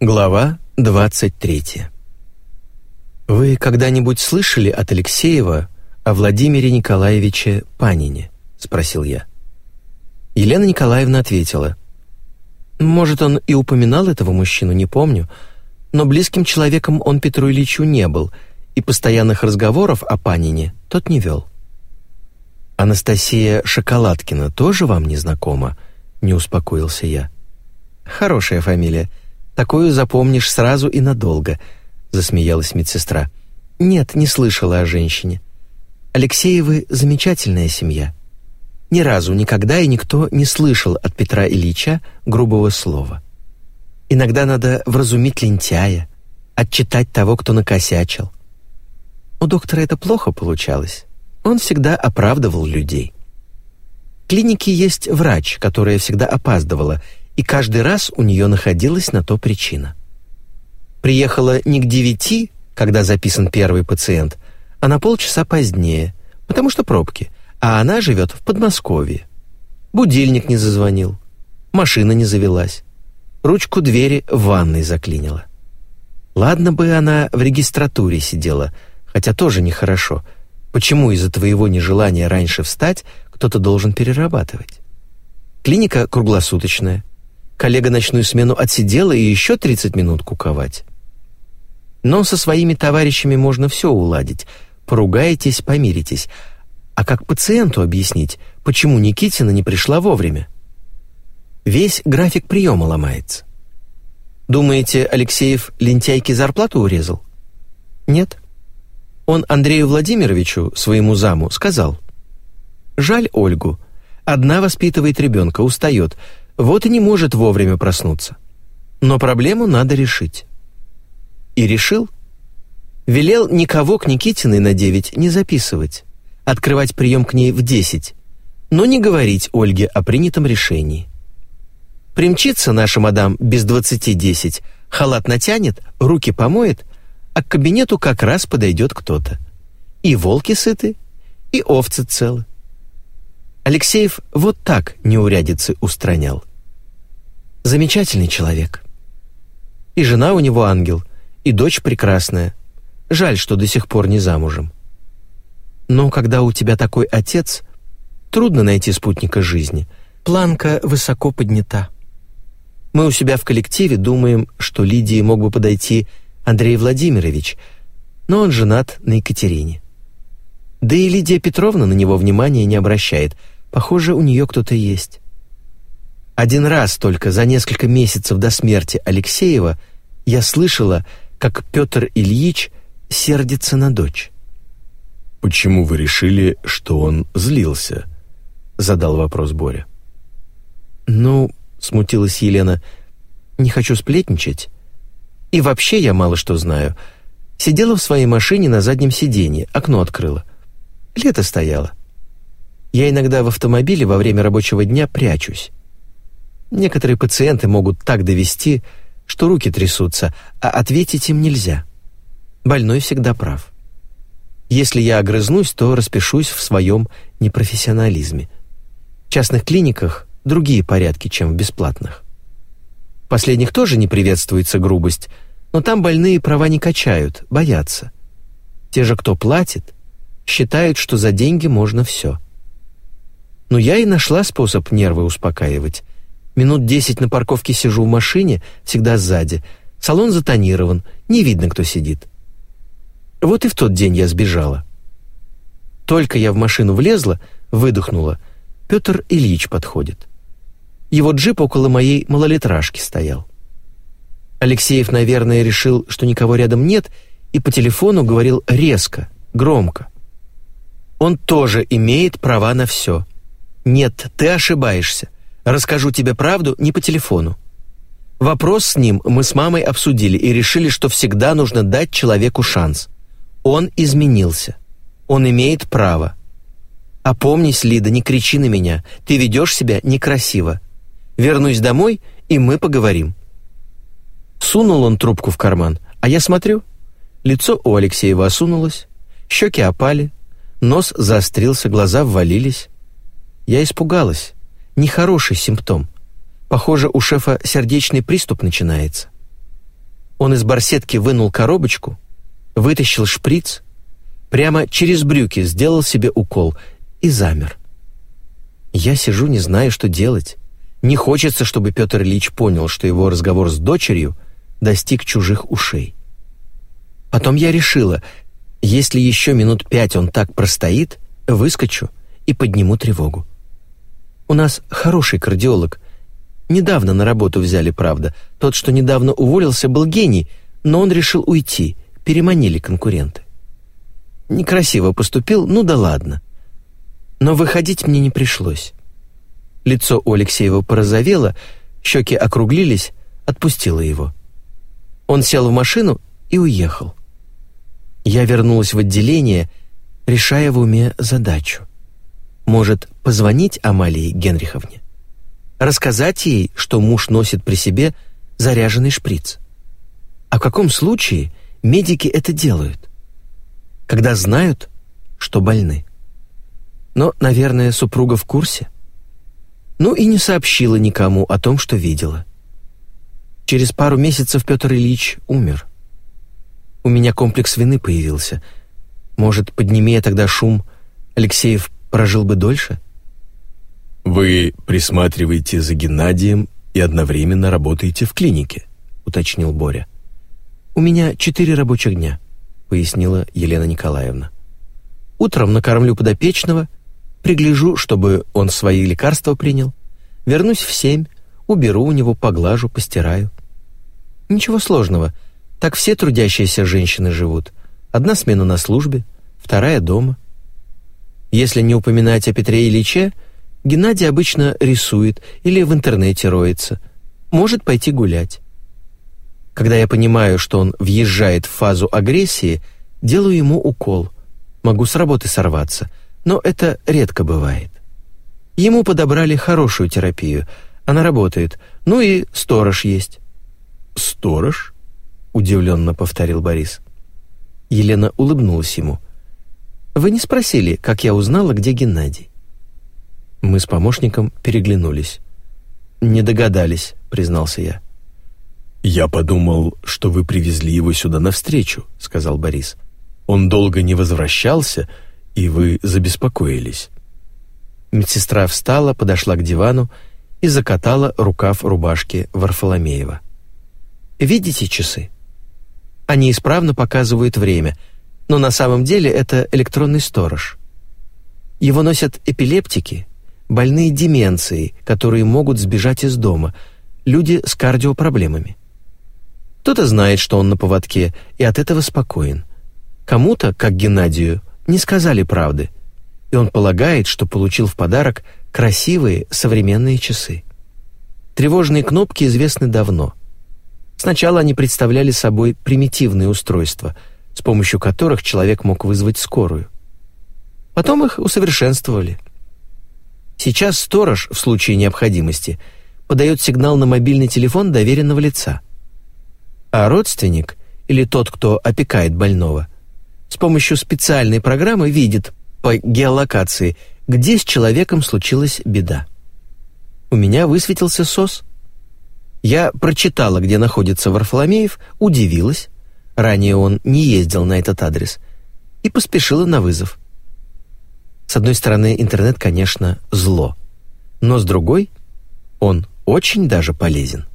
Глава 23. Вы когда-нибудь слышали от Алексеева о Владимире Николаевиче Панине? спросил я. Елена Николаевна ответила: Может, он и упоминал этого мужчину, не помню, но близким человеком он Петру Ильичу не был, и постоянных разговоров о Панине тот не вел. Анастасия Шоколадкина тоже вам не знакома? не успокоился я. Хорошая фамилия. Такую запомнишь сразу и надолго, засмеялась медсестра. Нет, не слышала о женщине. Алексеевы замечательная семья. Ни разу никогда и никто не слышал от Петра Ильича грубого слова. Иногда надо вразумить лентяя, отчитать того, кто накосячил. У доктора это плохо получалось. Он всегда оправдывал людей. В клинике есть врач, которая всегда опаздывала, и каждый раз у нее находилась на то причина. Приехала не к девяти, когда записан первый пациент, а на полчаса позднее, потому что пробки, а она живет в Подмосковье. Будильник не зазвонил, машина не завелась, ручку двери в ванной заклинила. Ладно бы она в регистратуре сидела, хотя тоже нехорошо. Почему из-за твоего нежелания раньше встать кто-то должен перерабатывать? Клиника круглосуточная, Коллега ночную смену отсидела и еще 30 минут куковать. Но со своими товарищами можно все уладить. Поругаетесь, помиритесь. А как пациенту объяснить, почему Никитина не пришла вовремя? Весь график приема ломается. Думаете, Алексеев лентяйке зарплату урезал? Нет. Он Андрею Владимировичу, своему заму, сказал: "Жаль Ольгу. Одна воспитывает ребенка, устает вот и не может вовремя проснуться. Но проблему надо решить. И решил. Велел никого к Никитиной на девять не записывать, открывать прием к ней в десять, но не говорить Ольге о принятом решении. Примчится наша мадам без двадцати десять, халат натянет, руки помоет, а к кабинету как раз подойдет кто-то. И волки сыты, и овцы целы. Алексеев вот так неурядицы устранял. Замечательный человек. И жена у него ангел, и дочь прекрасная. Жаль, что до сих пор не замужем. Но когда у тебя такой отец, трудно найти спутника жизни. Планка высоко поднята. Мы у себя в коллективе думаем, что Лидии мог бы подойти Андрей Владимирович, но он женат на Екатерине. Да и Лидия Петровна на него внимания не обращает. Похоже, у нее кто-то есть. Один раз только за несколько месяцев до смерти Алексеева я слышала, как Петр Ильич сердится на дочь. Почему вы решили, что он злился? задал вопрос Боря. Ну, смутилась Елена. Не хочу сплетничать. И вообще я мало что знаю. Сидела в своей машине на заднем сиденье, окно открыла. Лето стояло. Я иногда в автомобиле во время рабочего дня прячусь. Некоторые пациенты могут так довести, что руки трясутся, а ответить им нельзя. Больной всегда прав. Если я огрызнусь, то распишусь в своем непрофессионализме. В частных клиниках другие порядки, чем в бесплатных. В последних тоже не приветствуется грубость, но там больные права не качают, боятся. Те же, кто платит, считают, что за деньги можно все. Но я и нашла способ нервы успокаивать – Минут десять на парковке сижу в машине, всегда сзади. Салон затонирован, не видно, кто сидит. Вот и в тот день я сбежала. Только я в машину влезла, выдохнула. Петр Ильич подходит. Его джип около моей малолитражки стоял. Алексеев, наверное, решил, что никого рядом нет, и по телефону говорил резко, громко. Он тоже имеет права на все. Нет, ты ошибаешься. Расскажу тебе правду не по телефону. Вопрос с ним мы с мамой обсудили и решили, что всегда нужно дать человеку шанс. Он изменился. Он имеет право. Опомнись, Лида, не кричи на меня. Ты ведешь себя некрасиво. Вернусь домой, и мы поговорим. Сунул он трубку в карман, а я смотрю. Лицо у Алексеева осунулось, щеки опали, нос заострился, глаза ввалились. Я испугалась. Нехороший симптом. Похоже, у шефа сердечный приступ начинается. Он из барсетки вынул коробочку, вытащил шприц, прямо через брюки сделал себе укол и замер. Я сижу, не знаю, что делать. Не хочется, чтобы Петр Ильич понял, что его разговор с дочерью достиг чужих ушей. Потом я решила, если еще минут пять он так простоит, выскочу и подниму тревогу. У нас хороший кардиолог. Недавно на работу взяли, правда. Тот, что недавно уволился, был гений, но он решил уйти, переманили конкуренты. Некрасиво поступил, ну да ладно. Но выходить мне не пришлось. Лицо у Алексеева порозовело, щеки округлились, отпустила его. Он сел в машину и уехал. Я вернулась в отделение, решая в уме задачу. Может, позвонить Амалии Генриховне? Рассказать ей, что муж носит при себе заряженный шприц? А в каком случае медики это делают? Когда знают, что больны. Но, наверное, супруга в курсе. Ну и не сообщила никому о том, что видела. Через пару месяцев Петр Ильич умер. У меня комплекс вины появился. Может, подними я тогда шум, Алексеев прожил бы дольше? Вы присматриваете за Геннадием и одновременно работаете в клинике, уточнил Боря. У меня четыре рабочих дня, пояснила Елена Николаевна. Утром накормлю подопечного, пригляжу, чтобы он свои лекарства принял. Вернусь в семь, уберу у него, поглажу, постираю. Ничего сложного. Так все трудящиеся женщины живут. Одна смена на службе, вторая дома. Если не упоминать о Петре Ильиче, Геннадий обычно рисует или в интернете роется. Может пойти гулять. Когда я понимаю, что он въезжает в фазу агрессии, делаю ему укол. Могу с работы сорваться, но это редко бывает. Ему подобрали хорошую терапию. Она работает. Ну и сторож есть. «Сторож?» — удивленно повторил Борис. Елена улыбнулась ему. «Вы не спросили, как я узнала, где Геннадий?» Мы с помощником переглянулись. «Не догадались», — признался я. «Я подумал, что вы привезли его сюда навстречу», — сказал Борис. «Он долго не возвращался, и вы забеспокоились». Медсестра встала, подошла к дивану и закатала рукав рубашки Варфоломеева. Видите часы? Они исправно показывают время, но на самом деле это электронный сторож. Его носят эпилептики, больные деменцией, которые могут сбежать из дома, люди с кардиопроблемами. Кто-то знает, что он на поводке, и от этого спокоен. Кому-то, как Геннадию, не сказали правды, и он полагает, что получил в подарок красивые современные часы. Тревожные кнопки известны давно — Сначала они представляли собой примитивные устройства, с помощью которых человек мог вызвать скорую. Потом их усовершенствовали. Сейчас сторож в случае необходимости подает сигнал на мобильный телефон доверенного лица. А родственник или тот, кто опекает больного, с помощью специальной программы видит по геолокации, где с человеком случилась беда. У меня высветился СОС — я прочитала, где находится Варфоломеев, удивилась, ранее он не ездил на этот адрес, и поспешила на вызов. С одной стороны, интернет, конечно, зло, но с другой, он очень даже полезен.